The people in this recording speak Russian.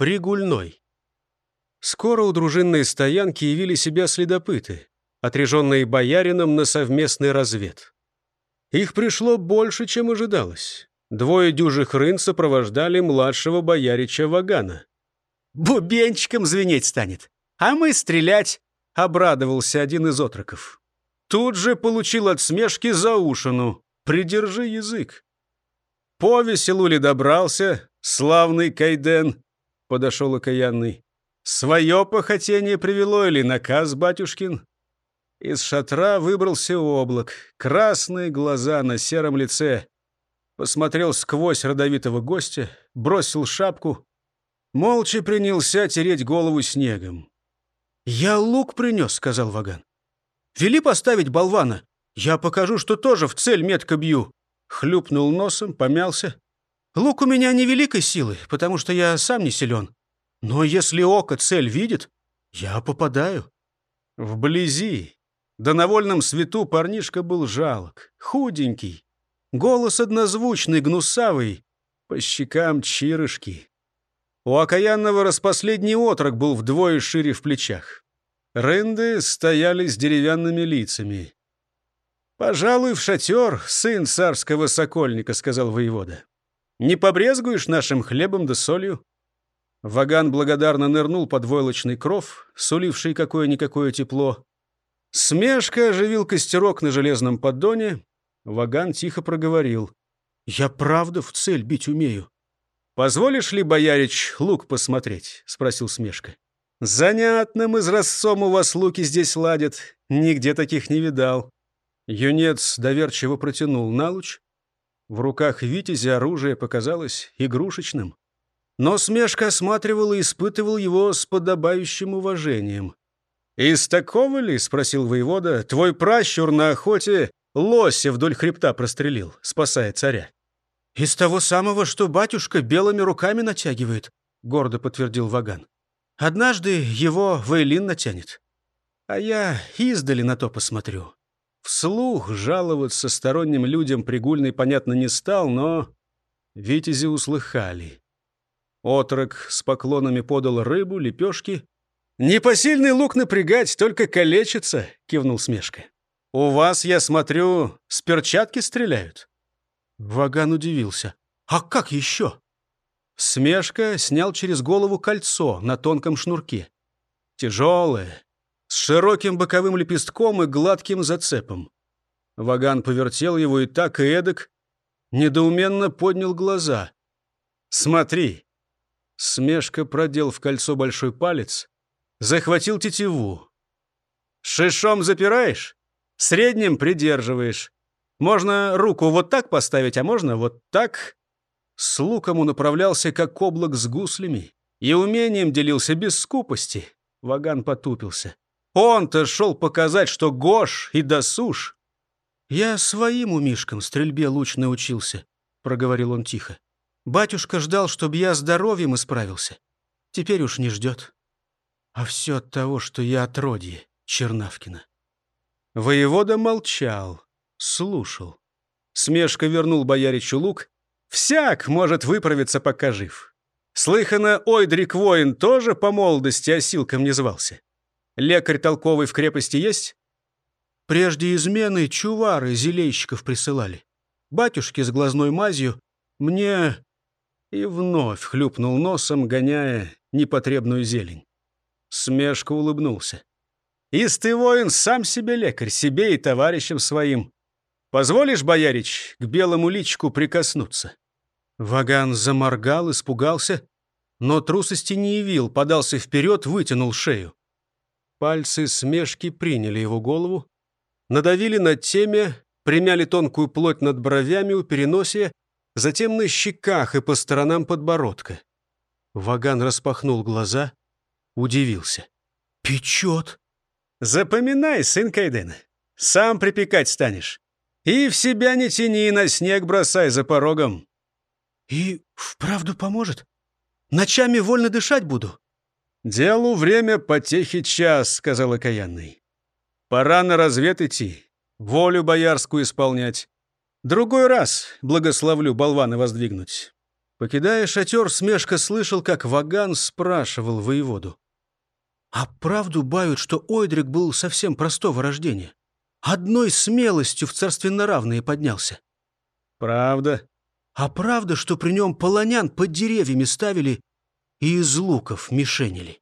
Пригульной. Скоро у дружинной стоянки явили себя следопыты, отряженные боярином на совместный развед. Их пришло больше, чем ожидалось. Двое дюжих рын сопровождали младшего боярича Вагана. «Бубенчиком звенеть станет, а мы стрелять!» — обрадовался один из отроков. Тут же получил от смешки заушину. «Придержи язык!» По веселу ли добрался, славный Кайден, подошел окаянный. Свое похотение привело или наказ, батюшкин? Из шатра выбрался облак, красные глаза на сером лице. Посмотрел сквозь родовитого гостя, бросил шапку. Молча принялся тереть голову снегом. «Я лук принес», — сказал Ваган. «Вели поставить болвана. Я покажу, что тоже в цель метко бью хлюпнул носом, помялся. «Лук у меня невеликой силы, потому что я сам не силен. Но если око цель видит, я попадаю». Вблизи, да на вольном свету парнишка был жалок, худенький. Голос однозвучный, гнусавый, по щекам чирышки. У окаянного распоследний отрок был вдвое шире в плечах. Рынды стояли с деревянными лицами. «Пожалуй, в шатер, сын царского сокольника», — сказал воевода. «Не побрезгуешь нашим хлебом да солью?» Ваган благодарно нырнул под войлочный кров, суливший какое-никакое тепло. Смешка оживил костерок на железном поддоне. Ваган тихо проговорил. «Я правда в цель бить умею». «Позволишь ли, боярич, лук посмотреть?» — спросил Смешка. «Занятным изразцом у вас луки здесь ладят. Нигде таких не видал». Юнец доверчиво протянул на луч. В руках Витязя оружие показалось игрушечным. Но Смешка осматривал и испытывал его с подобающим уважением. «Из такого ли, — спросил воевода, — твой пращур на охоте лося вдоль хребта прострелил, спасая царя?» «Из того самого, что батюшка белыми руками натягивает», — гордо подтвердил Ваган. «Однажды его Вейлин натянет. А я издали на то посмотрю. Вслух жаловаться сторонним людям Пригульный, понятно, не стал, но витязи услыхали. Отрок с поклонами подал рыбу, лепешки. «Непосильный лук напрягать, только калечится», — кивнул Смешка. «У вас, я смотрю, с перчатки стреляют?» Ваган удивился. «А как еще?» Смешка снял через голову кольцо на тонком шнурке. Тяжелое, с широким боковым лепестком и гладким зацепом. Ваган повертел его и так, и эдак, недоуменно поднял глаза. «Смотри!» Смешка продел в кольцо большой палец, захватил тетиву. «Шишом запираешь, средним придерживаешь. Можно руку вот так поставить, а можно вот так». С луком он управлялся, как облак с гуслями, и умением делился без скупости. Ваган потупился. Он-то шел показать, что Гош и досуж. «Я своим умишкам стрельбе луч научился», — проговорил он тихо. «Батюшка ждал, чтобы я здоровьем исправился. Теперь уж не ждет. А все от того, что я отродье Чернавкина». Воевода молчал, слушал. Смешка вернул бояричу лук. «Всяк может выправиться, пока жив. Слыхано, Ойдрик воин тоже по молодости осилком не звался. Лекарь толковый в крепости есть?» Прежде измены чувары зелейщиков присылали. Батюшки с глазной мазью мне... И вновь хлюпнул носом, гоняя непотребную зелень. Смешко улыбнулся. «Истый воин сам себе лекарь, себе и товарищам своим. Позволишь, боярич, к белому личку прикоснуться?» Ваган заморгал, испугался, но трусости не явил, подался вперед, вытянул шею. Пальцы смешки приняли его голову, надавили на теме, примяли тонкую плоть над бровями у переносия, затем на щеках и по сторонам подбородка. Ваган распахнул глаза, удивился. «Печет!» «Запоминай, сын Кайдена, сам припекать станешь. И в себя не тяни, на снег бросай за порогом». «И вправду поможет? Ночами вольно дышать буду?» «Делу время, потехи час», — сказал окаянный. «Пора на развед идти, волю боярскую исполнять. Другой раз благословлю болвана воздвигнуть. Покидая шатер, Смешка слышал, как Ваган спрашивал воеводу. «А правду бают, что Ойдрик был совсем простого рождения? Одной смелостью в царственно равные поднялся?» «Правда». «А правда, что при нем полонян под деревьями ставили и из луков мишенили?»